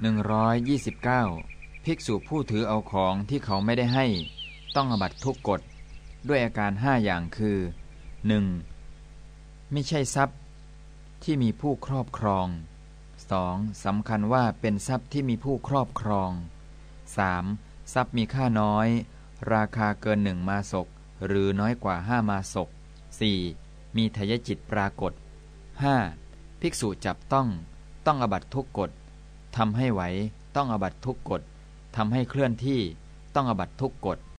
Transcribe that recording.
129 ภิกษุผู้ถือเอาของที่เขาไม่ได้ให้ ต้องอบัตทุกกฎ ด้วยอาการห้าอย่างคือ 1. ไม่ใช่ทรัพย์ที่มีผู้ครอบครอง 2. สำคัญว่าเป็นทรัพย์ที่มีผู้ครอบครอง 3. ทรัพย์มีค่าน้อย ราคาเกินหนึ่งมาศก หรือน้อยกว่าห้ามาศก 4. มีทยจิตปรากฏ 5. ภิกษุจับต้องต้องอบัตทุกกฎ ทำให้ไหวต้องอบัตทุกกฎทำให้เคลื่อนที่ต้องอบัตทุกกฎ